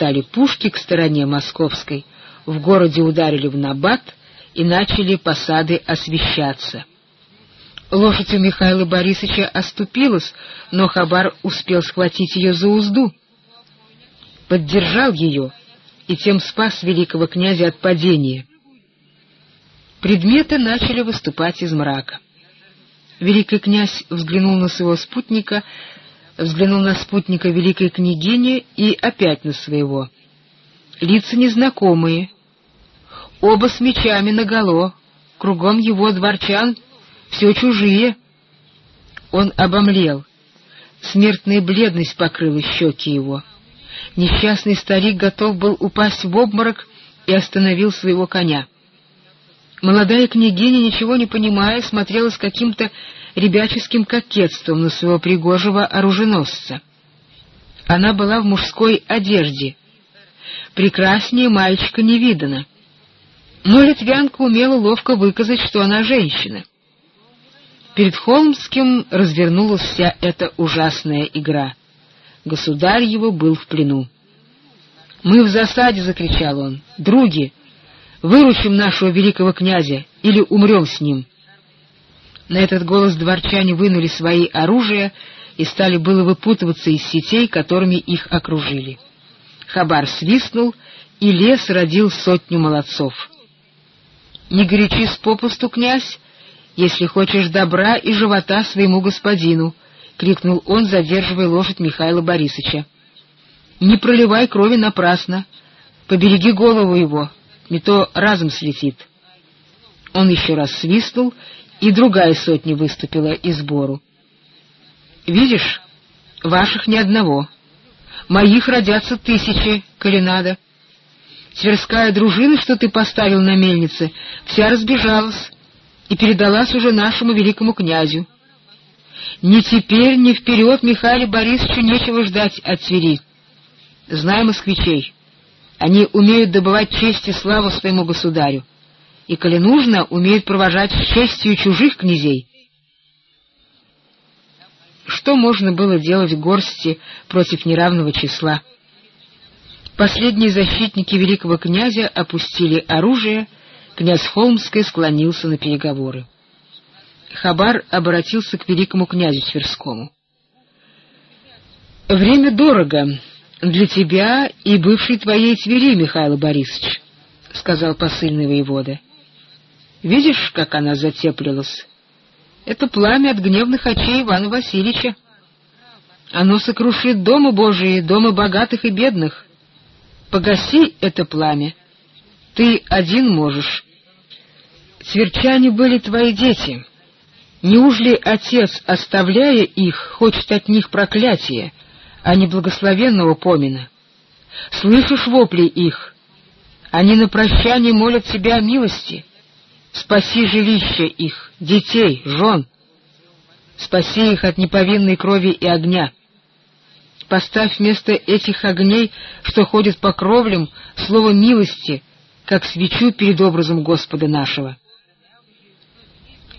встали пушки к стороне московской, в городе ударили в набат и начали посады освещаться. Лошадь у Михаила Борисовича оступилась, но Хабар успел схватить ее за узду. Поддержал ее и тем спас великого князя от падения. Предметы начали выступать из мрака. Великий князь взглянул на своего спутника, взглянул на спутника великой княгини и опять на своего. Лица незнакомые, оба с мечами наголо, кругом его дворчан все чужие. Он обомлел. Смертная бледность покрыла щеки его. Несчастный старик готов был упасть в обморок и остановил своего коня. Молодая княгиня, ничего не понимая, смотрела с каким-то ребяческим кокетством на своего пригожего оруженосца. Она была в мужской одежде. Прекраснее мальчика не видано. Но литвянка умела ловко выказать, что она женщина. Перед Холмским развернулась вся эта ужасная игра. Государь его был в плену. «Мы в засаде!» — закричал он. «Други, выручим нашего великого князя или умрем с ним!» На этот голос дворчане вынули свои оружия и стали было выпутываться из сетей, которыми их окружили. Хабар свистнул, и лес родил сотню молодцов. «Не горячись попусту, князь, если хочешь добра и живота своему господину!» — крикнул он, задерживая лошадь Михаила Борисовича. «Не проливай крови напрасно, побереги голову его, не то разом слетит». Он еще раз свистнул, и другая сотня выступила из сбору. «Видишь, ваших ни одного. Моих родятся тысячи, коли надо. Тверская дружина, что ты поставил на мельнице, вся разбежалась и передалась уже нашему великому князю. Ни теперь, ни вперед Михаилу Борисовичу нечего ждать от Твери. Знай москвичей, они умеют добывать честь и славу своему государю и, коли нужно, умеют провожать с честью чужих князей. Что можно было делать горсти против неравного числа? Последние защитники великого князя опустили оружие, князь Холмский склонился на переговоры. Хабар обратился к великому князю Тверскому. «Время дорого для тебя и бывшей твоей Твери, Михаил Борисович», — сказал посыльный воевода. Видишь, как она затеплилась? Это пламя от гневных очей Ивана Васильевича. Оно сокрушит дома Божии, дома богатых и бедных. Погаси это пламя. Ты один можешь. Сверчане были твои дети. Неужели отец, оставляя их, хочет от них проклятия, а не благословенного помина? Слышишь вопли их? Они на прощание молят тебя о милости — Спаси жилища их, детей, жен. Спаси их от неповинной крови и огня. Поставь вместо этих огней, что ходят по кровлям, слово милости, как свечу перед образом Господа нашего.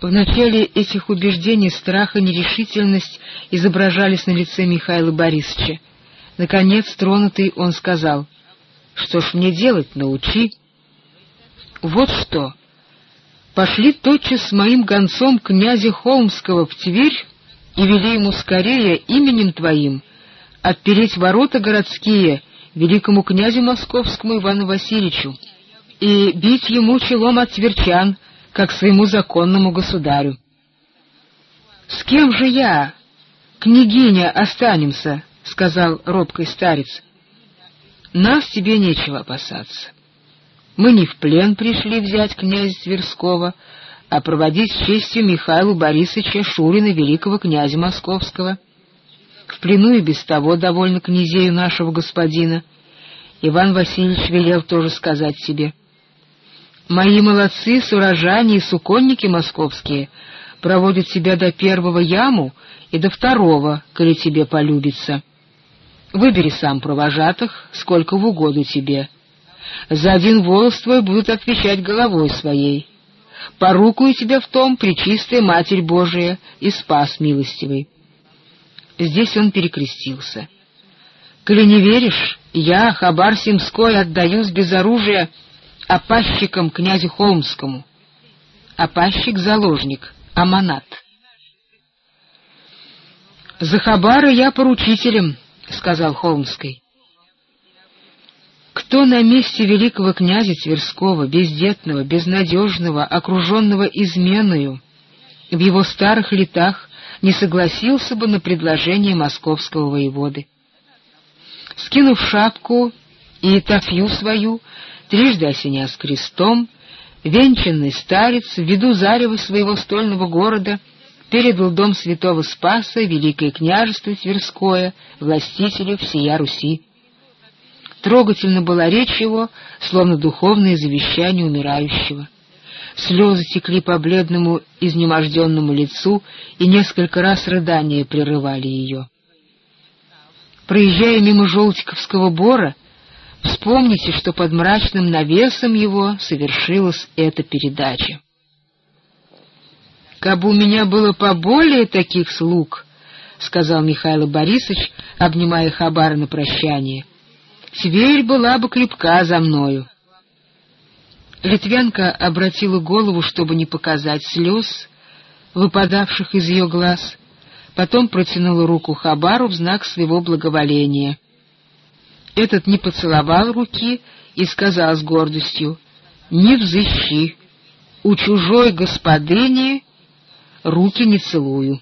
В начале этих убеждений страх и нерешительность изображались на лице Михаила Борисовича. Наконец, тронутый, он сказал, «Что ж мне делать, научи». «Вот что», пошли тотчас с моим гонцом князя Холмского в Тверь и вели ему скорее именем твоим отпереть ворота городские великому князю московскому Ивану Васильевичу и бить ему челом от тверчан, как своему законному государю. — С кем же я, княгиня, останемся? — сказал робкий старец. — Нас тебе нечего опасаться. Мы не в плен пришли взять князя Тверского, а проводить с честью Михаила Борисовича Шурина, великого князя Московского. В плену и без того довольно князею нашего господина. Иван Васильевич велел тоже сказать себе. Мои молодцы, сурожане и суконники московские проводят себя до первого яму и до второго, коли тебе полюбится. Выбери сам провожатых, сколько в угоду тебе — за один волос твой будут отвечать головой своей. Порукую тебя в том, пречистая Матерь Божия и спас милостивый. Здесь он перекрестился. Коли не веришь, я, Хабар Симской, отдаюсь без оружия опасчикам князю Холмскому. Опасчик — заложник, аманат. «За Хабара я поручителем», — сказал Холмский. Кто на месте великого князя Тверского, бездетного, безнадежного, окруженного изменою, в его старых летах не согласился бы на предложение московского воеводы? Скинув шапку и тафью свою, трижды осенясь крестом, венчанный старец в виду зарева своего стольного города передал дом святого Спаса, Великое княжество Тверское, властителю всея Руси. Трогательно была речь его, словно духовное завещание умирающего. Слезы текли по бледному, изнеможденному лицу, и несколько раз рыдания прерывали ее. Проезжая мимо Желтиковского бора, вспомните, что под мрачным навесом его совершилась эта передача. «Кабы у меня было поболее таких слуг», — сказал Михаил Борисович, обнимая Хабара на прощание, Тверь была бы крепка за мною. Литвянка обратила голову, чтобы не показать слез, выпадавших из ее глаз, потом протянула руку Хабару в знак своего благоволения. Этот не поцеловал руки и сказал с гордостью, «Не взыщи, у чужой господыни руки не целую».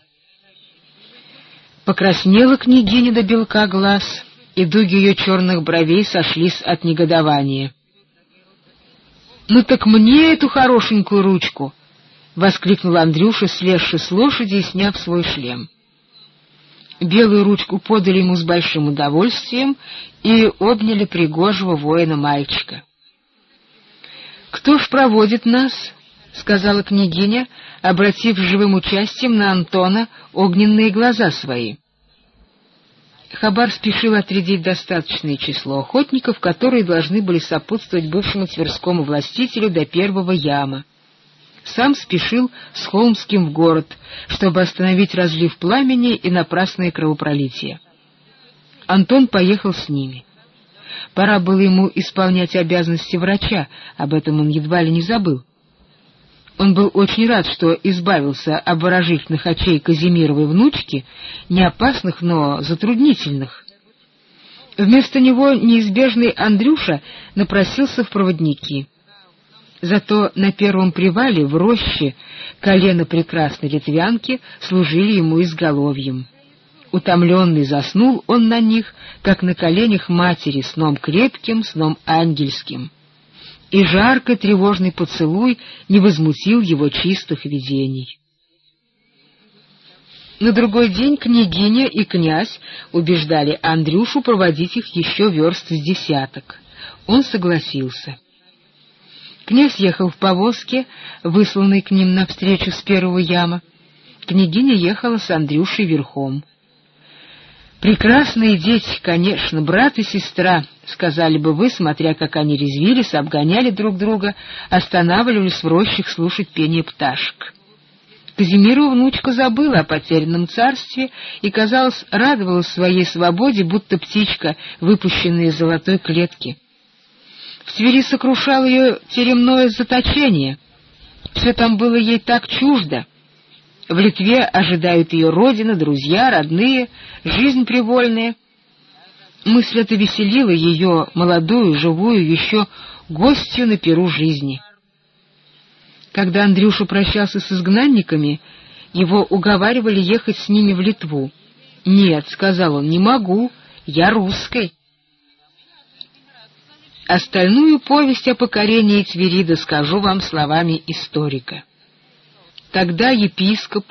Покраснела княгиня до белка глаз — и дуги ее черных бровей сошлись от негодования. «Ну так мне эту хорошенькую ручку!» — воскликнул Андрюша, слезши с лошади и сняв свой шлем. Белую ручку подали ему с большим удовольствием и обняли пригожего воина-мальчика. «Кто ж проводит нас?» — сказала княгиня, обратив живым участием на Антона огненные глаза свои. Хабар спешил отрядить достаточное число охотников, которые должны были сопутствовать бывшему тверскому властителю до первого яма. Сам спешил с Холмским в город, чтобы остановить разлив пламени и напрасное кровопролитие. Антон поехал с ними. Пора было ему исполнять обязанности врача, об этом он едва ли не забыл. Он был очень рад, что избавился от обворожительных очей Казимировой внучки, не опасных, но затруднительных. Вместо него неизбежный Андрюша напросился в проводники. Зато на первом привале в роще колено прекрасной литвянки служили ему изголовьем. Утомленный заснул он на них, как на коленях матери, сном крепким, сном ангельским и жарко тревожный поцелуй не возмутил его чистых видений. На другой день княгиня и князь убеждали Андрюшу проводить их еще верст с десяток. Он согласился. Князь ехал в повозке, высланной к ним навстречу с первого яма. Княгиня ехала с Андрюшей верхом. Прекрасные дети, конечно, брат и сестра, сказали бы вы, смотря как они резвились, обгоняли друг друга, останавливались в рощах слушать пение пташек. Казимирова внучка забыла о потерянном царстве и, казалось, радовалась своей свободе, будто птичка, выпущенная из золотой клетки. В Твери сокрушал ее теремное заточение. Все там было ей так чуждо. В Литве ожидают ее родина, друзья, родные, жизнь привольная. Мысль эта веселила ее, молодую, живую, еще гостью на перу жизни. Когда Андрюша прощался с изгнанниками, его уговаривали ехать с ними в Литву. «Нет», — сказал он, — «не могу, я русской». Остальную повесть о покорении Твери доскажу вам словами историка. Тогда епископ,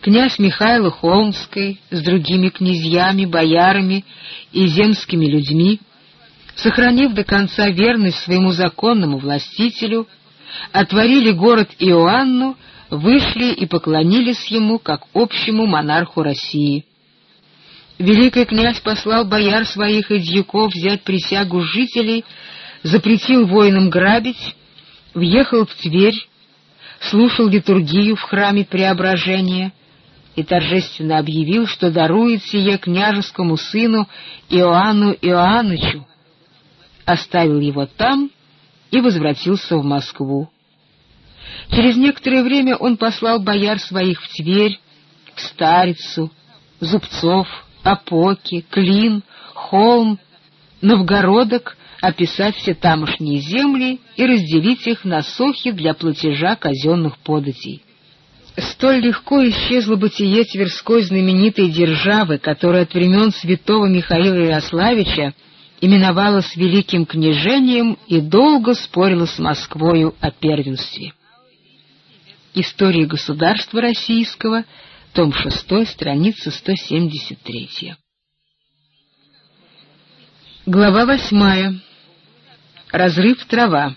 князь Михаил Холмский с другими князьями, боярами и земскими людьми, сохранив до конца верность своему законному властителю, отворили город Иоанну, вышли и поклонились ему как общему монарху России. Великий князь послал бояр своих и дьяков взять присягу жителей, запретил воинам грабить, въехал в Тверь, слушал литургию в храме Преображения, и торжественно объявил, что дарует сие княжескому сыну Иоанну Иоаннычу, оставил его там и возвратился в Москву. Через некоторое время он послал бояр своих в Тверь, в Старицу, Зубцов, Опоки, Клин, Холм, Новгородок описать все тамошние земли и разделить их на сохи для платежа казенных податей. Столь легко исчезло бытие Тверской знаменитой державы, которая от времен святого Михаила Ярославича именовалась Великим княжением и долго спорила с Москвою о первенстве. История государства российского, том 6, страница 173. Глава 8. Разрыв трава.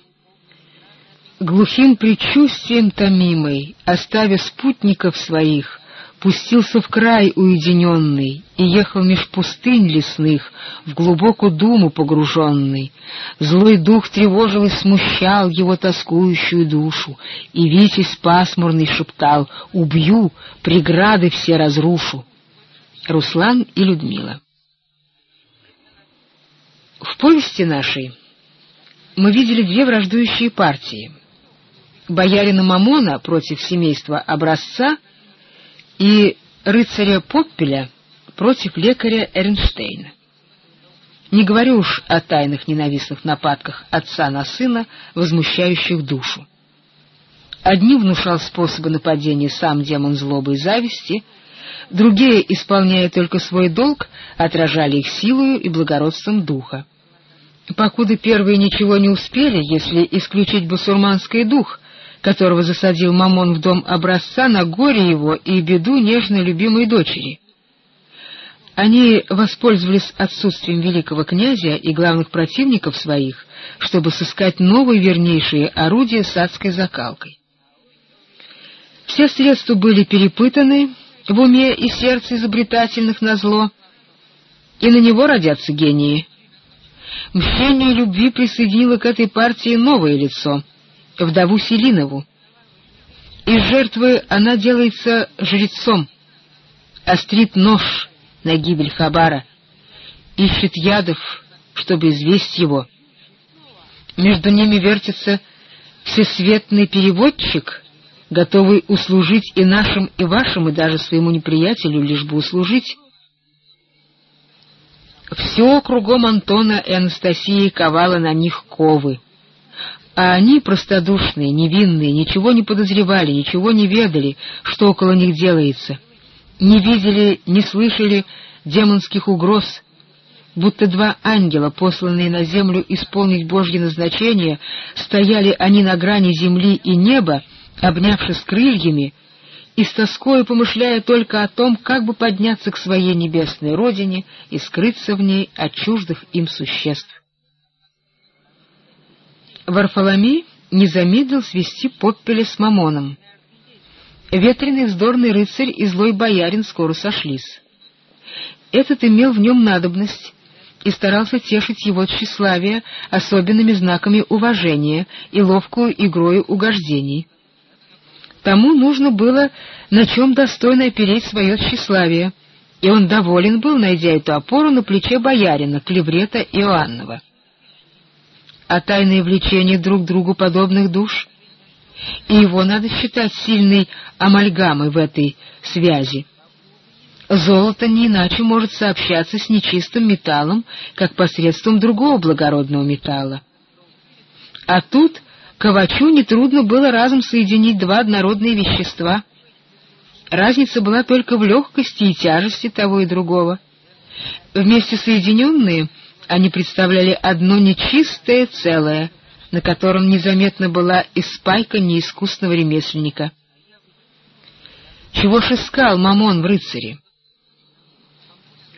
Глухим предчувствием томимой, оставя спутников своих, пустился в край уединенный и ехал меж пустынь лесных, в глубокую думу погруженный. Злой дух тревожил и смущал его тоскующую душу, и Витязь пасмурный шептал «Убью, преграды все разрушу». Руслан и Людмила В повести нашей мы видели две враждующие партии. Боярина Мамона против семейства Образца и рыцаря Поппеля против лекаря Эрнштейна. Не говорю уж о тайных ненавистных нападках отца на сына, возмущающих душу. Одни внушал способы нападения сам демон злобы и зависти, другие, исполняя только свой долг, отражали их силою и благородством духа. Покуда первые ничего не успели, если исключить басурманский дух, которого засадил Мамон в дом образца на горе его и беду нежно любимой дочери. Они воспользовались отсутствием великого князя и главных противников своих, чтобы сыскать новые вернейшие орудия с адской закалкой. Все средства были перепытаны в уме и сердце изобретательных на зло, и на него родятся гении — Мщение любви присоединило к этой партии новое лицо — вдову Селинову. Из жертвы она делается жрецом, острит нож на гибель Хабара, ищет ядов, чтобы известь его. Между ними вертится всесветный переводчик, готовый услужить и нашим, и вашим, и даже своему неприятелю, лишь бы услужить. Все кругом Антона и Анастасии ковало на них ковы. А они, простодушные, невинные, ничего не подозревали, ничего не ведали, что около них делается. Не видели, не слышали демонских угроз, будто два ангела, посланные на землю исполнить Божье назначение, стояли они на грани земли и неба, обнявшись крыльями, и с тоскою помышляя только о том, как бы подняться к своей небесной родине и скрыться в ней от чуждых им существ. Варфоломей не замедлил свести подпели с Мамоном. Ветреный вздорный рыцарь и злой боярин скоро сошлись. Этот имел в нем надобность и старался тешить его тщеславие особенными знаками уважения и ловкую игрою угождений — Тому нужно было на чем достойно опереть свое тщеславие, и он доволен был, найдя эту опору на плече боярина, клеврета Иоаннова. А тайное влечение друг другу подобных душ, и его надо считать сильной амальгамой в этой связи. Золото не иначе может сообщаться с нечистым металлом, как посредством другого благородного металла. А тут Ковачу нетрудно было разом соединить два однородные вещества. Разница была только в легкости и тяжести того и другого. Вместе соединенные они представляли одно нечистое целое, на котором незаметно была и спайка неискусного ремесленника. Чего ж искал Мамон в рыцаре?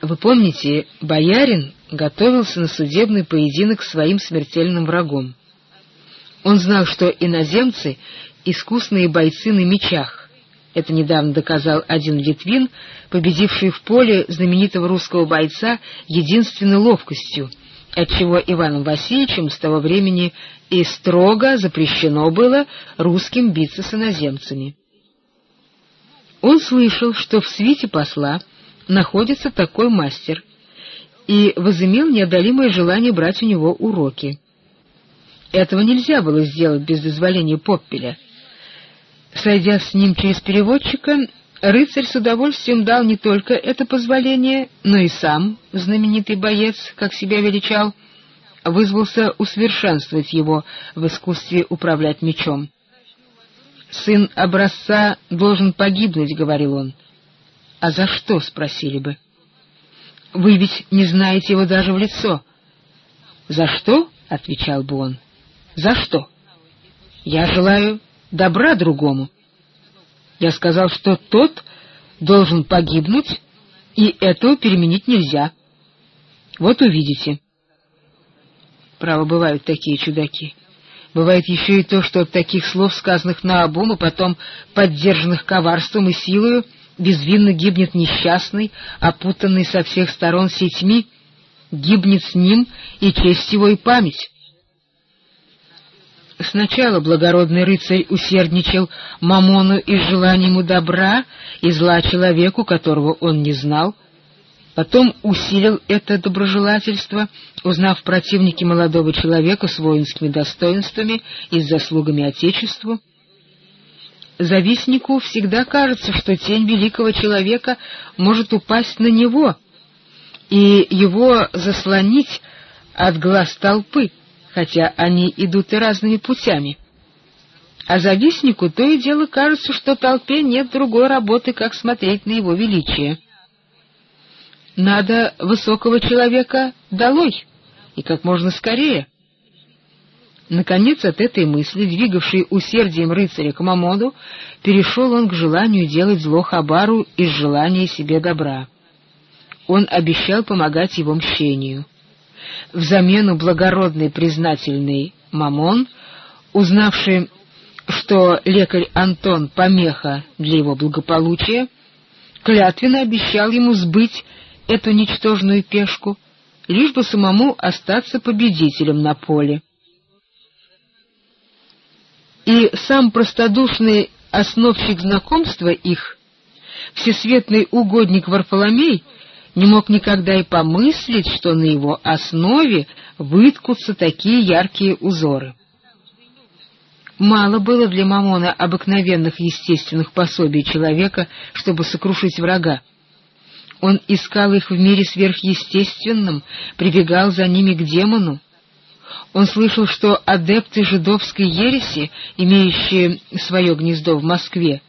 Вы помните, боярин готовился на судебный поединок своим смертельным врагом. Он знал, что иноземцы — искусные бойцы на мечах. Это недавно доказал один литвин, победивший в поле знаменитого русского бойца единственной ловкостью, отчего Иваном Васильевичем с того времени и строго запрещено было русским биться с иноземцами. Он слышал, что в свите посла находится такой мастер, и возымел неодолимое желание брать у него уроки. Этого нельзя было сделать без дозволения Поппеля. Сойдя с ним через переводчика, рыцарь с удовольствием дал не только это позволение, но и сам, знаменитый боец, как себя величал, вызвался усовершенствовать его в искусстве управлять мечом. «Сын образца должен погибнуть», — говорил он. «А за что?» — спросили бы. «Вы ведь не знаете его даже в лицо». «За что?» — отвечал бы он. «За что?» «Я желаю добра другому». Я сказал, что тот должен погибнуть, и этого переменить нельзя. Вот увидите. Право, бывают такие чудаки. Бывает еще и то, что от таких слов, сказанных наобум, и потом поддержанных коварством и силою, безвинно гибнет несчастный, опутанный со всех сторон сетьми, гибнет с ним и честь его, и память. Сначала благородный рыцарь усердничал Мамону из желания ему добра и зла человеку, которого он не знал, потом усилил это доброжелательство, узнав в противнике молодого человека с воинскими достоинствами и с заслугами Отечеству. Завистнику всегда кажется, что тень великого человека может упасть на него и его заслонить от глаз толпы хотя они идут и разными путями. А завистнику то и дело кажется, что толпе нет другой работы, как смотреть на его величие. Надо высокого человека долой, и как можно скорее. Наконец, от этой мысли, двигавшей усердием рыцаря к Мамоду, перешел он к желанию делать зло Хабару из желания себе добра. Он обещал помогать его мщению взамену благородный признательный Мамон, узнавший, что лекарь Антон помеха для его благополучия, клятвенно обещал ему сбыть эту ничтожную пешку, лишь бы самому остаться победителем на поле. И сам простодушный основщик знакомства их, всесветный угодник Варфоломей, не мог никогда и помыслить, что на его основе выткутся такие яркие узоры. Мало было для Мамона обыкновенных естественных пособий человека, чтобы сокрушить врага. Он искал их в мире сверхъестественном, прибегал за ними к демону. Он слышал, что адепты жидовской ереси, имеющие свое гнездо в Москве,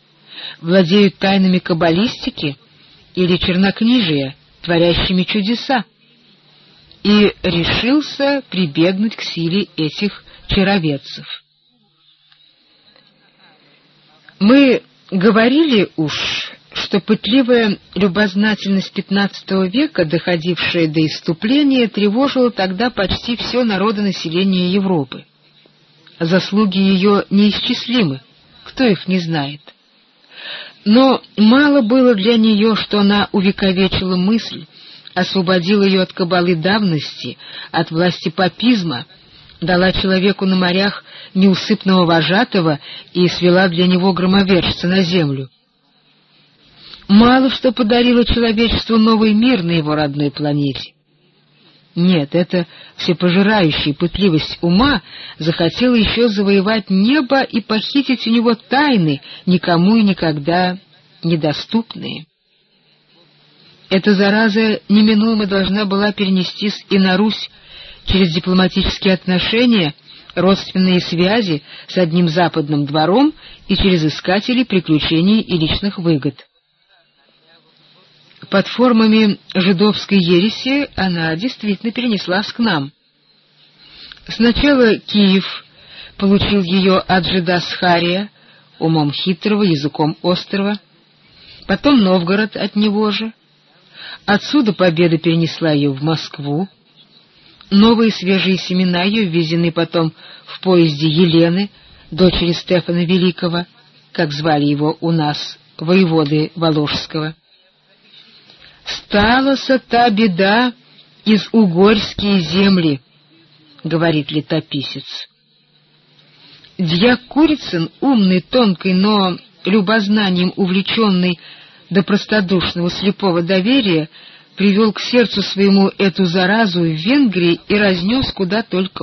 владеют тайнами каббалистики или чернокнижия, творящими чудеса, и решился прибегнуть к силе этих чароведцев. Мы говорили уж, что пытливая любознательность XV века, доходившая до иступления, тревожила тогда почти все народонаселение Европы. Заслуги ее неисчислимы, кто их не знает. Но мало было для нее, что она увековечила мысль, освободила ее от кабалы давности, от власти папизма, дала человеку на морях неусыпного вожатого и свела для него громовержца на землю. Мало что подарило человечеству новый мир на его родной планете. Нет, эта всепожирающая пытливость ума захотела еще завоевать небо и похитить у него тайны, никому и никогда недоступные. Эта зараза неминуемо должна была перенестись и на Русь через дипломатические отношения, родственные связи с одним западным двором и через искателей приключений и личных выгод. Под формами жидовской ереси она действительно перенеслась к нам. Сначала Киев получил ее от жида Схария, умом хитрого, языком острого, потом Новгород от него же. Отсюда победа перенесла ее в Москву. Новые свежие семена ее ввезены потом в поезде Елены, дочери Стефана Великого, как звали его у нас, воеводы Воложского. «Сталася та беда из угорские земли», — говорит летописец. Дьяк Курицын, умный, тонкий, но любознанием увлеченный до простодушного слепого доверия, привел к сердцу своему эту заразу в Венгрии и разнес куда только